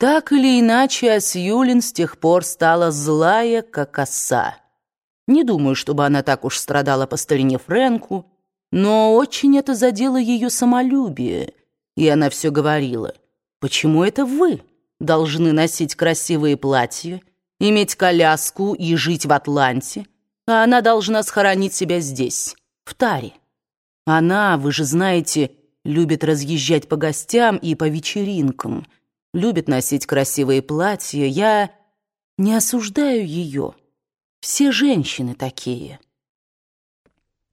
Так или иначе, а Сьюлин с тех пор стала злая, как оса. Не думаю, чтобы она так уж страдала по старине Фрэнку, но очень это задело ее самолюбие, и она все говорила, «Почему это вы должны носить красивые платья, иметь коляску и жить в Атланте, а она должна схоронить себя здесь, в Таре? Она, вы же знаете, любит разъезжать по гостям и по вечеринкам, любит носить красивые платья. Я не осуждаю ее. Все женщины такие.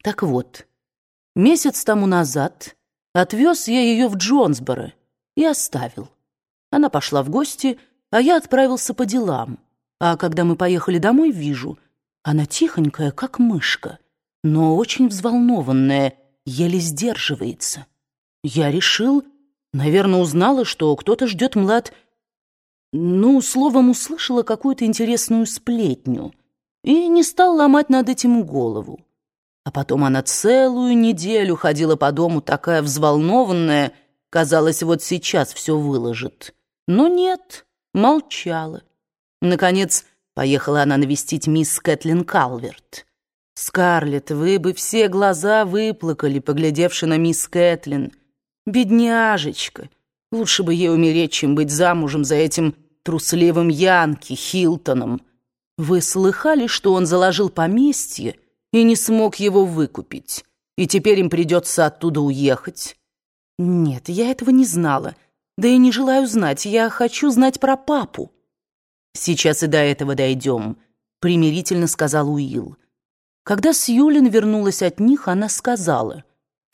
Так вот, месяц тому назад отвез я ее в Джонсборо и оставил. Она пошла в гости, а я отправился по делам. А когда мы поехали домой, вижу, она тихонькая, как мышка, но очень взволнованная, еле сдерживается. Я решил, наверное, узнала, что кто-то ждет млад... Ну, словом, услышала какую-то интересную сплетню и не стал ломать над этим голову. А потом она целую неделю ходила по дому такая взволнованная, казалось, вот сейчас все выложит. Но нет, молчала. Наконец, поехала она навестить мисс Кэтлин Калверт. «Скарлетт, вы бы все глаза выплакали, поглядевши на мисс Кэтлин. Бедняжечка! Лучше бы ей умереть, чем быть замужем за этим трусливым Янки Хилтоном. Вы слыхали, что он заложил поместье и не смог его выкупить, и теперь им придется оттуда уехать? Нет, я этого не знала, да и не желаю знать, я хочу знать про папу. Сейчас и до этого дойдем, примирительно сказал Уилл. Когда Сьюлин вернулась от них, она сказала —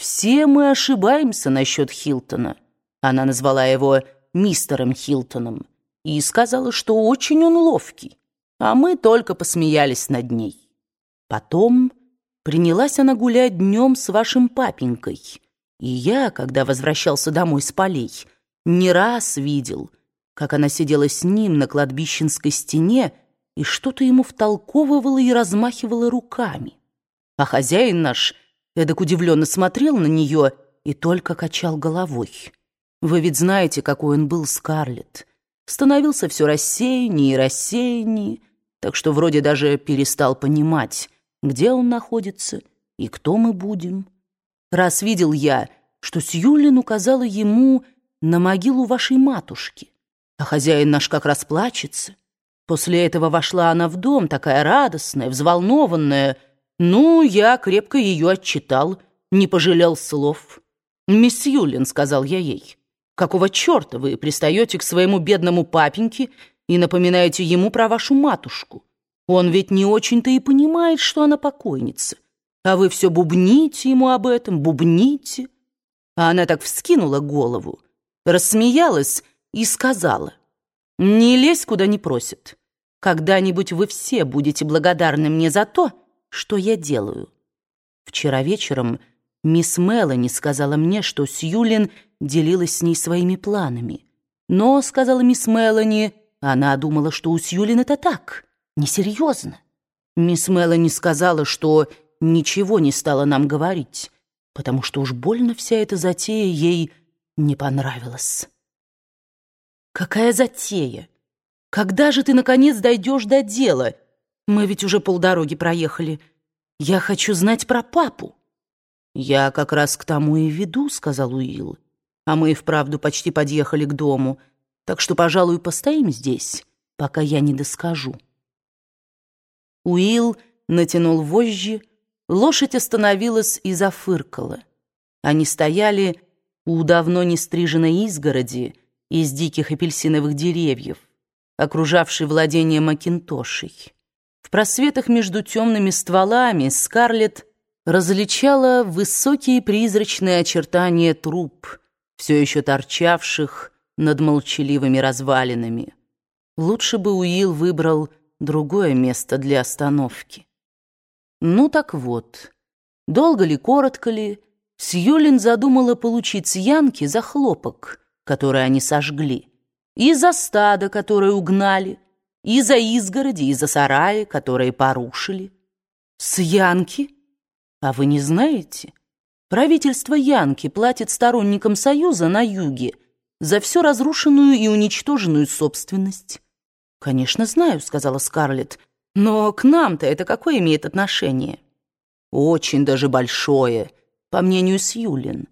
все мы ошибаемся насчет Хилтона. Она назвала его мистером Хилтоном и сказала, что очень он ловкий, а мы только посмеялись над ней. Потом принялась она гулять днем с вашим папенькой, и я, когда возвращался домой с полей, не раз видел, как она сидела с ним на кладбищенской стене и что-то ему втолковывала и размахивала руками. А хозяин наш Эдак удивленно смотрел на нее и только качал головой. Вы ведь знаете, какой он был, Скарлетт. Становился все рассеяннее и рассеяннее, так что вроде даже перестал понимать, где он находится и кто мы будем. Раз видел я, что Сьюлин указала ему на могилу вашей матушки, а хозяин наш как расплачется. После этого вошла она в дом, такая радостная, взволнованная, ну, я крепко ее отчитал, не пожалел слов. «Мисс Юлин», — сказал я ей, — «какого черта вы пристаете к своему бедному папеньке и напоминаете ему про вашу матушку? Он ведь не очень-то и понимает, что она покойница. А вы все бубните ему об этом, бубните». А она так вскинула голову, рассмеялась и сказала, «Не лезь, куда не просят. Когда-нибудь вы все будете благодарны мне за то, что я делаю. Вчера вечером мисс Мелани сказала мне, что Сьюлин делилась с ней своими планами. Но, сказала мисс Мелани, она думала, что у Сьюлин это так, несерьезно. Мисс Мелани сказала, что ничего не стала нам говорить, потому что уж больно вся эта затея ей не понравилась. «Какая затея? Когда же ты, наконец, дойдешь до дела?» Мы ведь уже полдороги проехали. Я хочу знать про папу». «Я как раз к тому и веду», — сказал Уилл. «А мы и вправду почти подъехали к дому, так что, пожалуй, постоим здесь, пока я не доскажу». Уилл натянул вожжи, лошадь остановилась и зафыркала. Они стояли у давно не стриженной изгороди из диких апельсиновых деревьев, окружавшей владение Макинтошей. В просветах между темными стволами Скарлетт различала высокие призрачные очертания труб, все еще торчавших над молчаливыми развалинами. Лучше бы Уилл выбрал другое место для остановки. Ну так вот, долго ли, коротко ли, Сьюлин задумала получить с Янки за хлопок, который они сожгли, и за стадо, которое угнали, и за изгороди, и за сараи, которые порушили. С Янки? А вы не знаете? Правительство Янки платит сторонникам Союза на юге за всю разрушенную и уничтоженную собственность. «Конечно, знаю», — сказала Скарлетт, «но к нам-то это какое имеет отношение?» «Очень даже большое, по мнению Сьюлин.